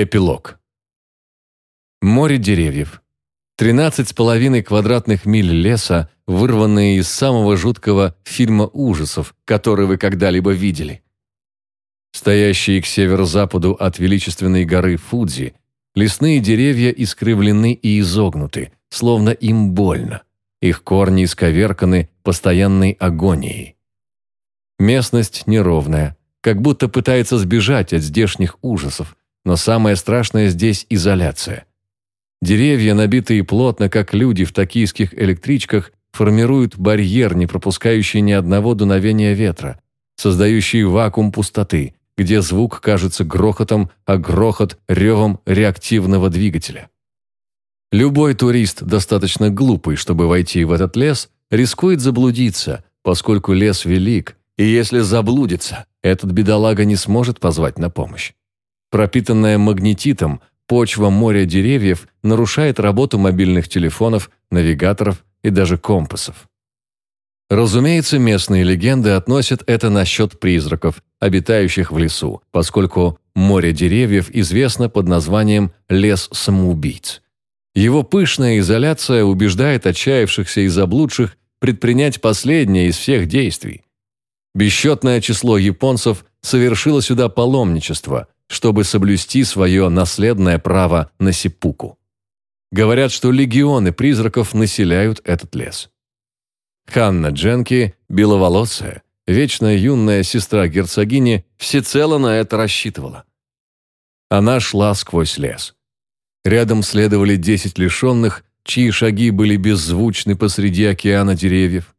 Эпилог. Море деревьев. 13,5 квадратных миль леса, вырванные из самого жуткого фильма ужасов, который вы когда-либо видели. Стоящие к северо-западу от величественной горы Фудзи, лесные деревья искривлены и изогнуты, словно им больно. Их корни исковерканы постоянной агонией. Местность неровная, как будто пытается сбежать от здешних ужасов, но самое страшное здесь – изоляция. Деревья, набитые плотно, как люди в токийских электричках, формируют барьер, не пропускающий ни одного дуновения ветра, создающий вакуум пустоты, где звук кажется грохотом, а грохот – ревом реактивного двигателя. Любой турист, достаточно глупый, чтобы войти в этот лес, рискует заблудиться, поскольку лес велик, и если заблудится, этот бедолага не сможет позвать на помощь. Пропитанная магнетитом, почва моря деревьев нарушает работу мобильных телефонов, навигаторов и даже компасов. Разумеется, местные легенды относят это насчет призраков, обитающих в лесу, поскольку море деревьев известно под названием «лес самоубийц». Его пышная изоляция убеждает отчаявшихся и заблудших предпринять последнее из всех действий. Бесчетное число японцев совершило сюда паломничество – чтобы соблюсти свое наследное право на сипуку. Говорят, что легионы призраков населяют этот лес. Ханна Дженки, беловолосая, вечно юная сестра герцогини, всецело на это рассчитывала. Она шла сквозь лес. Рядом следовали десять лишенных, чьи шаги были беззвучны посреди океана деревьев.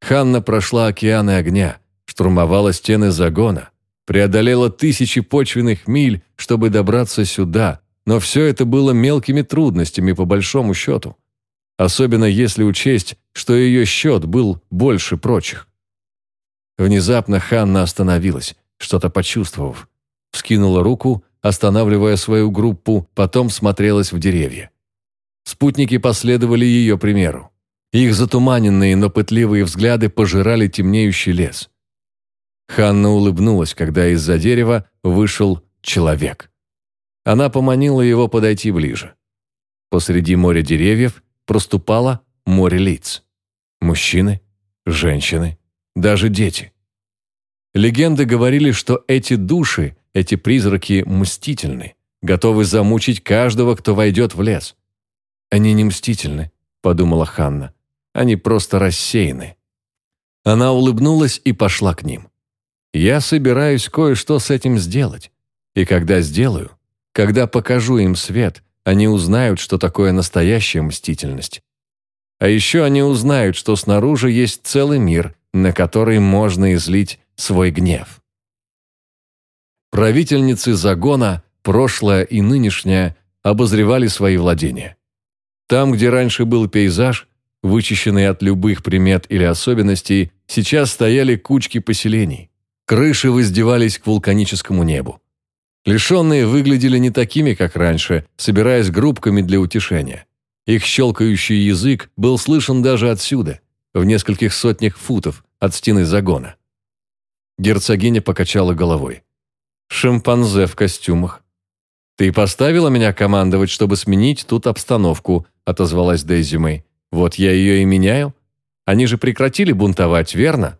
Ханна прошла океаны огня, штурмовала стены загона, преодолела тысячи почвенных миль, чтобы добраться сюда, но все это было мелкими трудностями по большому счету. Особенно если учесть, что ее счет был больше прочих. Внезапно Ханна остановилась, что-то почувствовав. Вскинула руку, останавливая свою группу, потом смотрелась в деревья. Спутники последовали ее примеру. Их затуманенные, но пытливые взгляды пожирали темнеющий лес. Ханна улыбнулась, когда из-за дерева вышел человек. Она поманила его подойти ближе. Посреди моря деревьев проступало море лиц. Мужчины, женщины, даже дети. Легенды говорили, что эти души, эти призраки мстительны, готовы замучить каждого, кто войдет в лес. «Они не мстительны», — подумала Ханна. «Они просто рассеяны». Она улыбнулась и пошла к ним. Я собираюсь кое-что с этим сделать. И когда сделаю, когда покажу им свет, они узнают, что такое настоящая мстительность. А еще они узнают, что снаружи есть целый мир, на который можно излить свой гнев. Правительницы загона, прошлое и нынешнее, обозревали свои владения. Там, где раньше был пейзаж, вычищенный от любых примет или особенностей, сейчас стояли кучки поселений. Крыши воздевались к вулканическому небу. Лишенные выглядели не такими, как раньше, собираясь группками для утешения. Их щелкающий язык был слышен даже отсюда, в нескольких сотнях футов от стены загона. Герцогиня покачала головой. «Шимпанзе в костюмах». «Ты поставила меня командовать, чтобы сменить тут обстановку», отозвалась Дейзи Мэй. «Вот я ее и меняю. Они же прекратили бунтовать, верно?»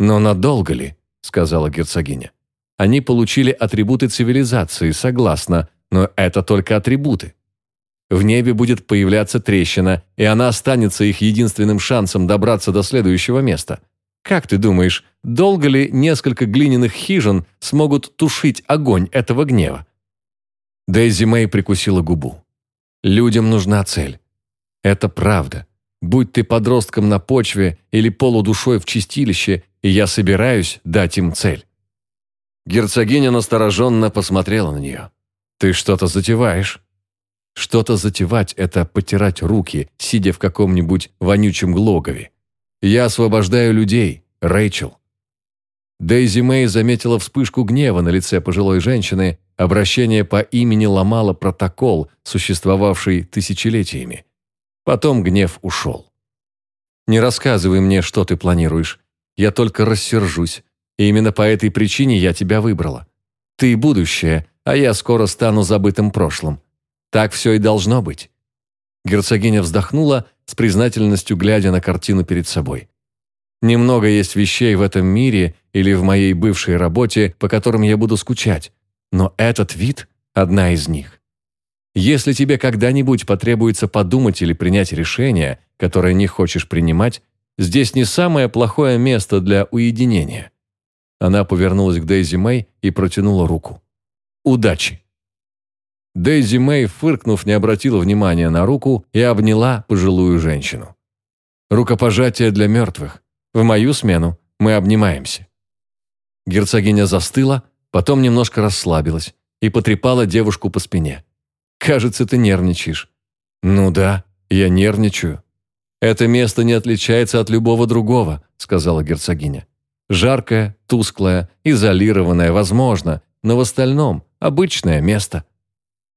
«Но надолго ли?» – сказала герцогиня. «Они получили атрибуты цивилизации, согласна, но это только атрибуты. В небе будет появляться трещина, и она останется их единственным шансом добраться до следующего места. Как ты думаешь, долго ли несколько глиняных хижин смогут тушить огонь этого гнева?» Дейзи Мэй прикусила губу. «Людям нужна цель. Это правда. Будь ты подростком на почве или полудушой в чистилище, и я собираюсь дать им цель». Герцогиня настороженно посмотрела на нее. «Ты что-то затеваешь?» Что-то затевать – это потирать руки, сидя в каком-нибудь вонючем логове. Я освобождаю людей, Рэйчел. Дейзи Мэй заметила вспышку гнева на лице пожилой женщины, обращение по имени ломало протокол, существовавший тысячелетиями. Потом гнев ушел. «Не рассказывай мне, что ты планируешь. Я только рассержусь. И именно по этой причине я тебя выбрала. Ты будущее, а я скоро стану забытым прошлым. Так все и должно быть». Герцогиня вздохнула, с признательностью глядя на картину перед собой. «Немного есть вещей в этом мире или в моей бывшей работе, по которым я буду скучать, но этот вид – одна из них. Если тебе когда-нибудь потребуется подумать или принять решение, которое не хочешь принимать, здесь не самое плохое место для уединения». Она повернулась к Дейзи Мэй и протянула руку. «Удачи!» Дейзи Мэй, фыркнув, не обратила внимания на руку и обняла пожилую женщину. «Рукопожатие для мертвых. В мою смену мы обнимаемся». Герцогиня застыла, потом немножко расслабилась и потрепала девушку по спине. «Кажется, ты нервничаешь». «Ну да, я нервничаю». «Это место не отличается от любого другого», — сказала герцогиня. «Жаркое, тусклое, изолированное, возможно, но в остальном обычное место».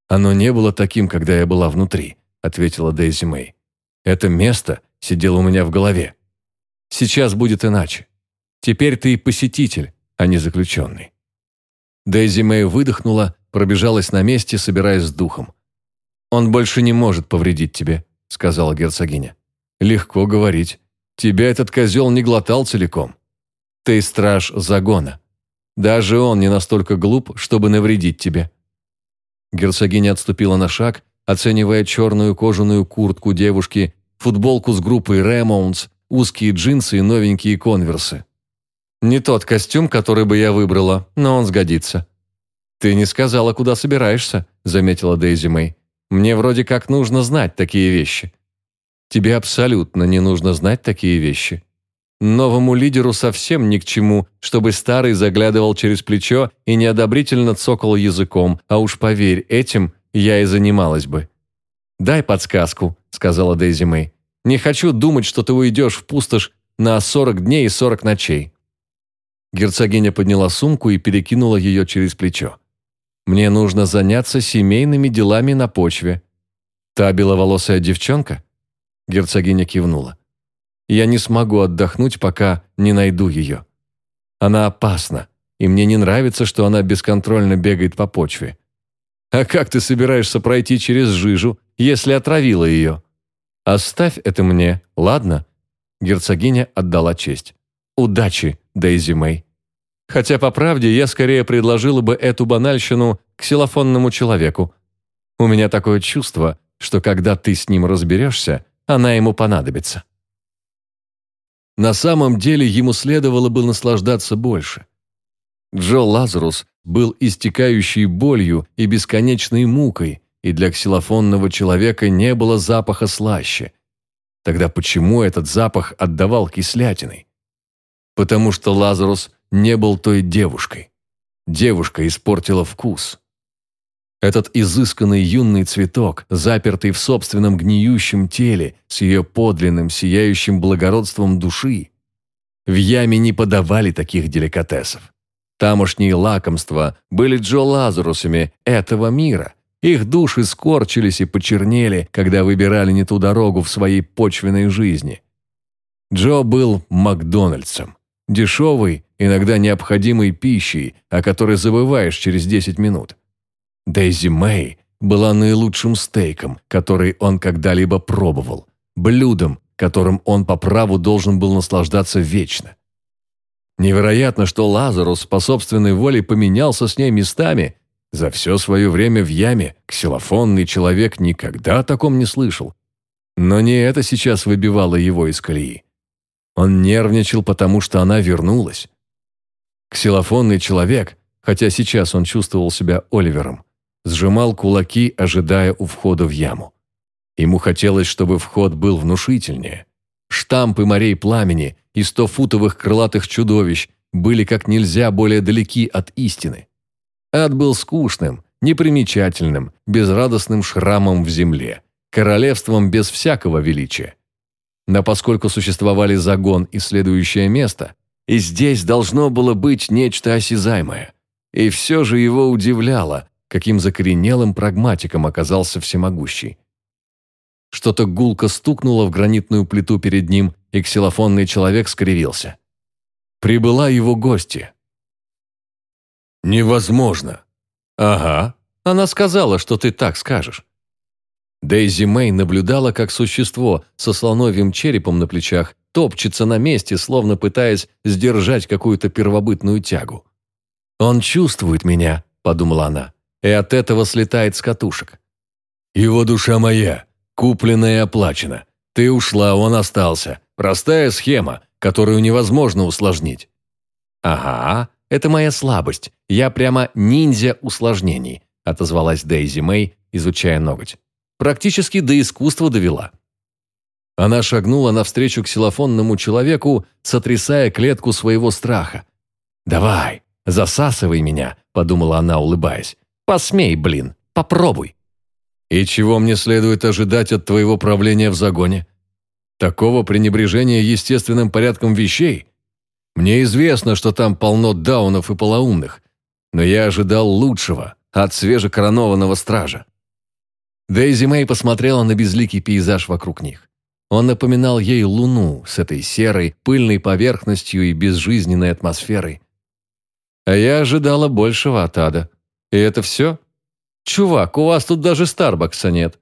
«Оно не было таким, когда я была внутри», — ответила Дейзи Мэй. «Это место сидело у меня в голове. Сейчас будет иначе. Теперь ты посетитель, а не заключенный». Дейзи Мэй выдохнула, пробежалась на месте, собираясь с духом. «Он больше не может повредить тебе», — сказала герцогиня. «Легко говорить. Тебя этот козел не глотал целиком. Ты страж загона. Даже он не настолько глуп, чтобы навредить тебе. Герцогиня отступила на шаг, оценивая черную кожаную куртку девушки, футболку с группой Ремоунс, узкие джинсы и новенькие конверсы. «Не тот костюм, который бы я выбрала, но он сгодится». «Ты не сказала, куда собираешься», – заметила Дейзи Мэй. «Мне вроде как нужно знать такие вещи». «Тебе абсолютно не нужно знать такие вещи. Новому лидеру совсем ни к чему, чтобы старый заглядывал через плечо и неодобрительно цокал языком, а уж поверь, этим я и занималась бы. «Дай подсказку», — сказала Дейзи Мэй. «Не хочу думать, что ты уйдешь в пустошь на 40 дней и 40 ночей». Герцогиня подняла сумку и перекинула ее через плечо. «Мне нужно заняться семейными делами на почве». «Та беловолосая девчонка?» Герцогиня кивнула. Я не смогу отдохнуть, пока не найду ее. Она опасна, и мне не нравится, что она бесконтрольно бегает по почве. А как ты собираешься пройти через жижу, если отравила ее? Оставь это мне, ладно?» Герцогиня отдала честь. «Удачи, Дейзи Мэй». Хотя, по правде, я скорее предложила бы эту банальщину ксилофонному человеку. У меня такое чувство, что когда ты с ним разберешься, она ему понадобится. На самом деле ему следовало бы наслаждаться больше. Джо Лазарус был истекающей болью и бесконечной мукой, и для ксилофонного человека не было запаха слаще. Тогда почему этот запах отдавал кислятиной? Потому что Лазарус не был той девушкой. Девушка испортила вкус. Этот изысканный юный цветок, запертый в собственном гниющем теле, с ее подлинным, сияющим благородством души. В яме не подавали таких деликатесов. Тамошние лакомства были Джо Лазарусами этого мира. Их души скорчились и почернели, когда выбирали не ту дорогу в своей почвенной жизни. Джо был Макдональдсом. Дешевой, иногда необходимой пищей, о которой забываешь через 10 минут. Дейзи Мэй была наилучшим стейком, который он когда-либо пробовал, блюдом, которым он по праву должен был наслаждаться вечно. Невероятно, что Лазарус по собственной воле поменялся с ней местами. За все свое время в яме ксилофонный человек никогда о таком не слышал. Но не это сейчас выбивало его из колеи. Он нервничал, потому что она вернулась. Ксилофонный человек, хотя сейчас он чувствовал себя Оливером, сжимал кулаки, ожидая у входа в яму. Ему хотелось, чтобы вход был внушительнее. Штампы морей пламени и стофутовых крылатых чудовищ были как нельзя более далеки от истины. Ад был скучным, непримечательным, безрадостным шрамом в земле, королевством без всякого величия. Но поскольку существовали загон и следующее место, и здесь должно было быть нечто осязаемое, и все же его удивляло, каким закоренелым прагматиком оказался всемогущий. Что-то гулко стукнуло в гранитную плиту перед ним, и ксилофонный человек скривился. Прибыла его гости. «Невозможно!» «Ага, она сказала, что ты так скажешь». Дейзи Мэй наблюдала, как существо со слоновьим черепом на плечах топчется на месте, словно пытаясь сдержать какую-то первобытную тягу. «Он чувствует меня», – подумала она, – «и от этого слетает с катушек». «Его душа моя, куплена и оплачена. Ты ушла, он остался. Простая схема, которую невозможно усложнить». «Ага, это моя слабость. Я прямо ниндзя усложнений», – отозвалась Дейзи Мэй, изучая ноготь. «Практически до искусства довела». Она шагнула навстречу ксилофонному человеку, сотрясая клетку своего страха. «Давай, засасывай меня», – подумала она, улыбаясь. «Посмей, блин, попробуй». «И чего мне следует ожидать от твоего правления в загоне? Такого пренебрежения естественным порядком вещей? Мне известно, что там полно даунов и полоумных, но я ожидал лучшего от свежекоронованного стража». Дейзи Мэй посмотрела на безликий пейзаж вокруг них. Он напоминал ей луну с этой серой, пыльной поверхностью и безжизненной атмосферой. А я ожидала большего от ада. И это все? Чувак, у вас тут даже Старбакса нет.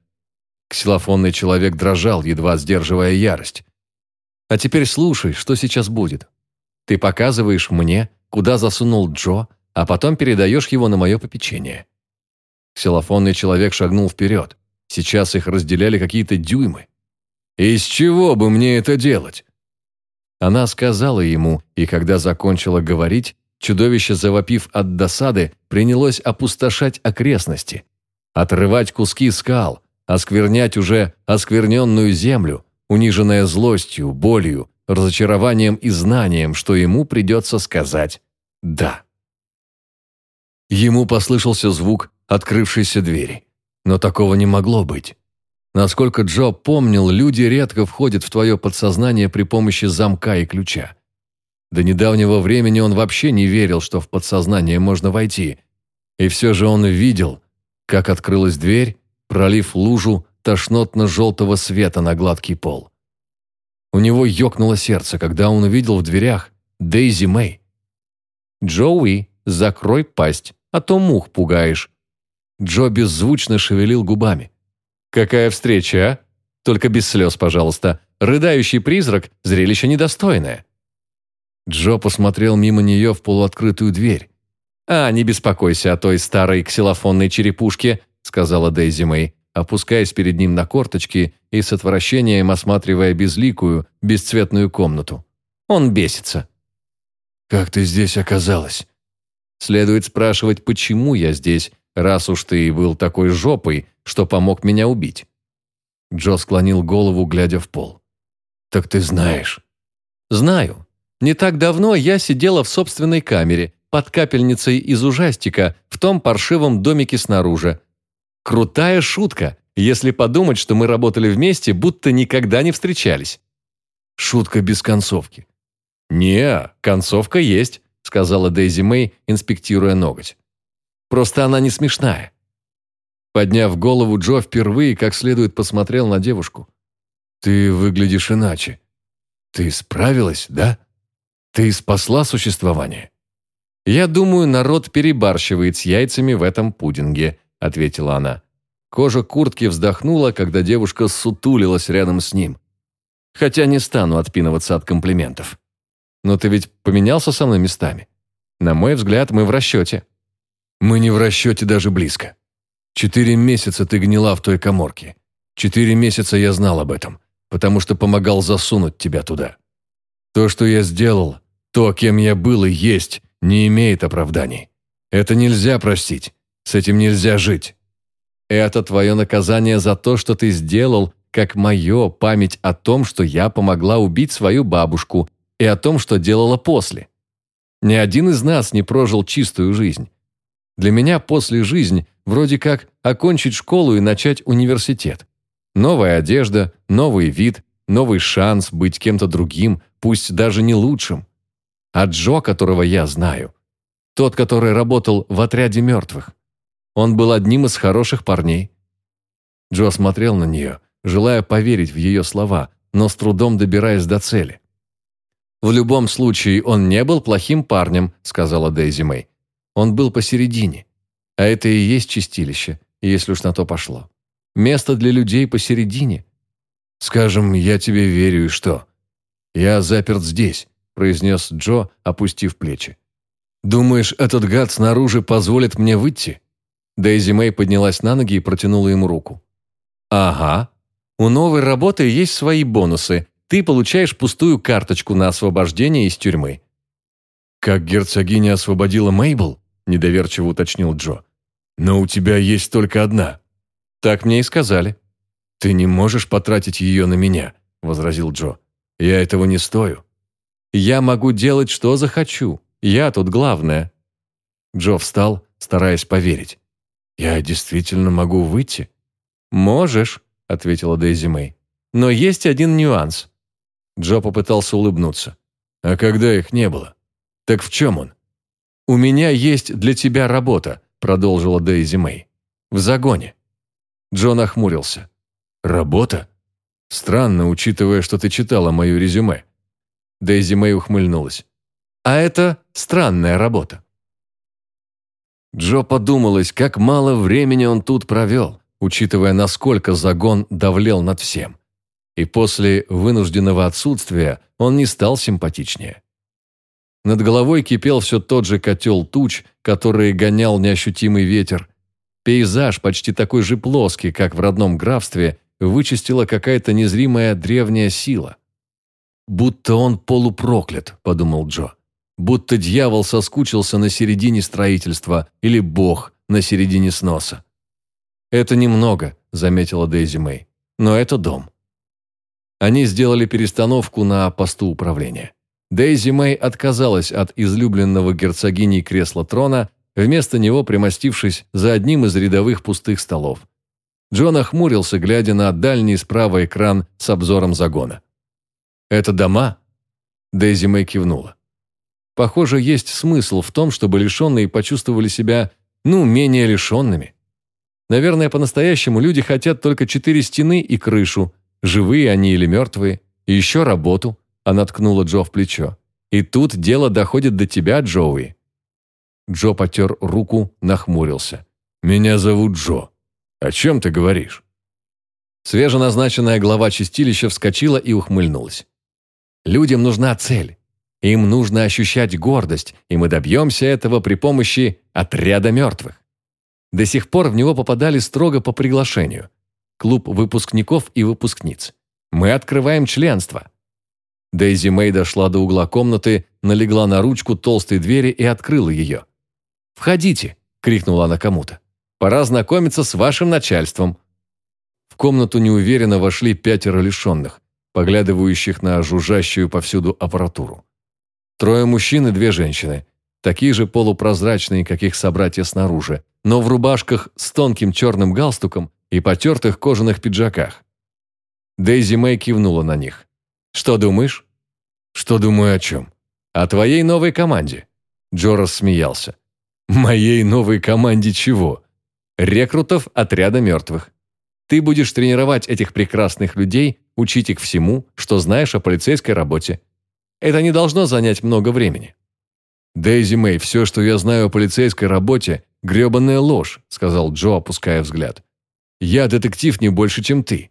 Ксилофонный человек дрожал, едва сдерживая ярость. А теперь слушай, что сейчас будет. Ты показываешь мне, куда засунул Джо, а потом передаешь его на мое попечение. Ксилофонный человек шагнул вперед. Сейчас их разделяли какие-то дюймы. «Из чего бы мне это делать?» Она сказала ему, и когда закончила говорить, чудовище, завопив от досады, принялось опустошать окрестности, отрывать куски скал, осквернять уже оскверненную землю, униженная злостью, болью, разочарованием и знанием, что ему придется сказать «да». Ему послышался звук открывшейся двери. Но такого не могло быть. Насколько Джо помнил, люди редко входят в твое подсознание при помощи замка и ключа. До недавнего времени он вообще не верил, что в подсознание можно войти. И все же он видел, как открылась дверь, пролив лужу тошнотно-желтого света на гладкий пол. У него ёкнуло сердце, когда он увидел в дверях Дейзи Мэй. «Джоуи, закрой пасть, а то мух пугаешь». Джо беззвучно шевелил губами. «Какая встреча, а? Только без слез, пожалуйста. Рыдающий призрак – зрелище недостойное». Джо посмотрел мимо нее в полуоткрытую дверь. «А, не беспокойся о той старой ксилофонной черепушке», – сказала Дейзи Мэй, опускаясь перед ним на корточки и с отвращением осматривая безликую, бесцветную комнату. «Он бесится». «Как ты здесь оказалась?» «Следует спрашивать, почему я здесь, раз уж ты был такой жопой, что помог меня убить». Джо склонил голову, глядя в пол. «Так ты знаешь». «Знаю. Не так давно я сидела в собственной камере, под капельницей из ужастика, в том паршивом домике снаружи. Крутая шутка, если подумать, что мы работали вместе, будто никогда не встречались». «Шутка без концовки». «Не, концовка есть», — сказала Дейзи Мэй, инспектируя ноготь. «Просто она не смешная. Подняв голову, Джо впервые как следует посмотрел на девушку. «Ты выглядишь иначе. Ты справилась, да? Ты спасла существование?» «Я думаю, народ перебарщивает с яйцами в этом пудинге», — ответила она. Кожа куртки вздохнула, когда девушка сутулилась рядом с ним. «Хотя не стану отпинываться от комплиментов. Но ты ведь поменялся со мной местами. На мой взгляд, мы в расчете». «Мы не в расчете даже близко. Четыре месяца ты гнила в той коморке. Четыре месяца я знал об этом, потому что помогал засунуть тебя туда. То, что я сделал, то, кем я был и есть, не имеет оправданий. Это нельзя простить. С этим нельзя жить. Это твое наказание за то, что ты сделал, как мое память о том, что я помогла убить свою бабушку и о том, что делала после. Ни один из нас не прожил чистую жизнь. Для меня после жизнь вроде как окончить школу и начать университет. Новая одежда, новый вид, новый шанс быть кем-то другим, пусть даже не лучшим. А Джо, которого я знаю, тот, который работал в отряде мертвых, он был одним из хороших парней. Джо смотрел на нее, желая поверить в ее слова, но с трудом добираясь до цели. «В любом случае, он не был плохим парнем», — сказала Дейзи Мэй. Он был посередине. А это и есть чистилище, если уж на то пошло. Место для людей посередине. Скажем, я тебе верю, и что? Я заперт здесь, произнес Джо, опустив плечи. «Думаешь, этот гад снаружи позволит мне выйти?» Дейзи Мэй поднялась на ноги и протянула ему руку. «Ага. У новой работы есть свои бонусы. Ты получаешь пустую карточку на освобождение из тюрьмы». «Как герцогиня освободила Мейбл?» – недоверчиво уточнил Джо. «Но у тебя есть только одна». «Так мне и сказали». «Ты не можешь потратить ее на меня», – возразил Джо. «Я этого не стою». «Я могу делать, что захочу. Я тут главное». Джо встал, стараясь поверить. «Я действительно могу выйти?» «Можешь», — ответила Дейзи Мэй. «Но есть один нюанс». Джо попытался улыбнуться. «А когда их не было? Так в чем он?» «У меня есть для тебя работа», — продолжила Дейзи Мэй. «В загоне». Джо нахмурился. «Работа? Странно, учитывая, что ты читала мое резюме». Дейзи Мэй ухмыльнулась. А это странная работа. Джо подумалось, как мало времени он тут провел, учитывая, насколько загон давлел над всем. И после вынужденного отсутствия он не стал симпатичнее. Над головой кипел все тот же котел туч, который гонял неощутимый ветер. Пейзаж, почти такой же плоский, как в родном графстве, вычистила какая-то незримая древняя сила. «Будто он полупроклят», — подумал Джо будто дьявол соскучился на середине строительства или бог на середине сноса. «Это немного», – заметила Дейзи Мэй, – «но это дом». Они сделали перестановку на посту управления. Дейзи Мэй отказалась от излюбленного герцогини кресла трона, вместо него примостившись за одним из рядовых пустых столов. Джон охмурился, глядя на дальний справа экран с обзором загона. «Это дома?» Дейзи Мэй кивнула. Похоже, есть смысл в том, чтобы лишенные почувствовали себя, ну, менее лишенными. Наверное, по-настоящему люди хотят только четыре стены и крышу, живые они или мертвые, и еще работу, она ткнула Джо в плечо. И тут дело доходит до тебя, Джоуи. Джо потер руку, нахмурился. «Меня зовут Джо. О чем ты говоришь?» Свеженазначенная глава чистилища вскочила и ухмыльнулась. «Людям нужна цель. Им нужно ощущать гордость, и мы добьемся этого при помощи отряда мертвых. До сих пор в него попадали строго по приглашению. Клуб выпускников и выпускниц. Мы открываем членство. Дейзи Мэй дошла до угла комнаты, налегла на ручку толстой двери и открыла ее. «Входите!» – крикнула она кому-то. «Пора знакомиться с вашим начальством». В комнату неуверенно вошли пятеро лишенных, поглядывающих на жужжащую повсюду аппаратуру. Трое мужчин и две женщины, такие же полупрозрачные, как их собратья снаружи, но в рубашках с тонким черным галстуком и потертых кожаных пиджаках. Дейзи Мэй кивнула на них. «Что думаешь?» «Что думаю о чем?» «О твоей новой команде». Джо рассмеялся. «Моей новой команде чего?» «Рекрутов отряда мертвых. Ты будешь тренировать этих прекрасных людей, учить их всему, что знаешь о полицейской работе. Это не должно занять много времени». «Дейзи Мэй, все, что я знаю о полицейской работе, гребаная ложь», сказал Джо, опуская взгляд. «Я детектив не больше, чем ты».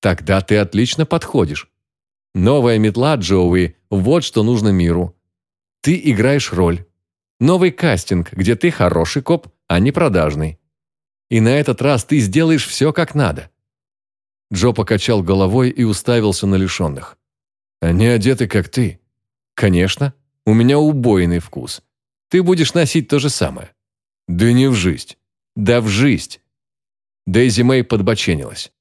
«Тогда ты отлично подходишь. Новая метла, Джоуи, вот что нужно миру. Ты играешь роль. Новый кастинг, где ты хороший коп, а не продажный. И на этот раз ты сделаешь все как надо». Джо покачал головой и уставился на лишенных. Они одеты, как ты. Конечно, у меня убойный вкус. Ты будешь носить то же самое. Да не в жизнь. Да в жизнь. Дейзи Мэй подбоченилась.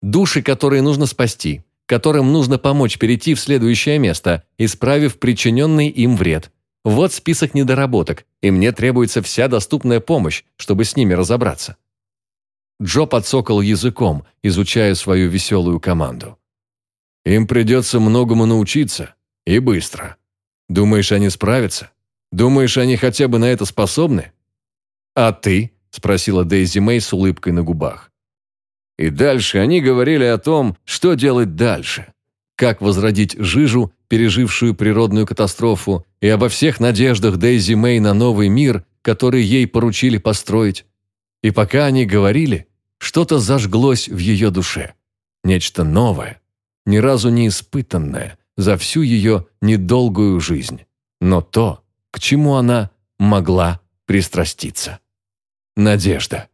Души, которые нужно спасти, которым нужно помочь перейти в следующее место, исправив причиненный им вред. Вот список недоработок, и мне требуется вся доступная помощь, чтобы с ними разобраться. Джо подсокал языком, изучая свою веселую команду. Им придется многому научиться. И быстро. Думаешь, они справятся? Думаешь, они хотя бы на это способны? А ты? Спросила Дейзи Мэй с улыбкой на губах. И дальше они говорили о том, что делать дальше. Как возродить жижу, пережившую природную катастрофу, и обо всех надеждах Дейзи Мэй на новый мир, который ей поручили построить. И пока они говорили, что-то зажглось в ее душе. Нечто новое, ни разу не испытанное за всю ее недолгую жизнь. Но то, к чему она могла пристраститься. Надежда.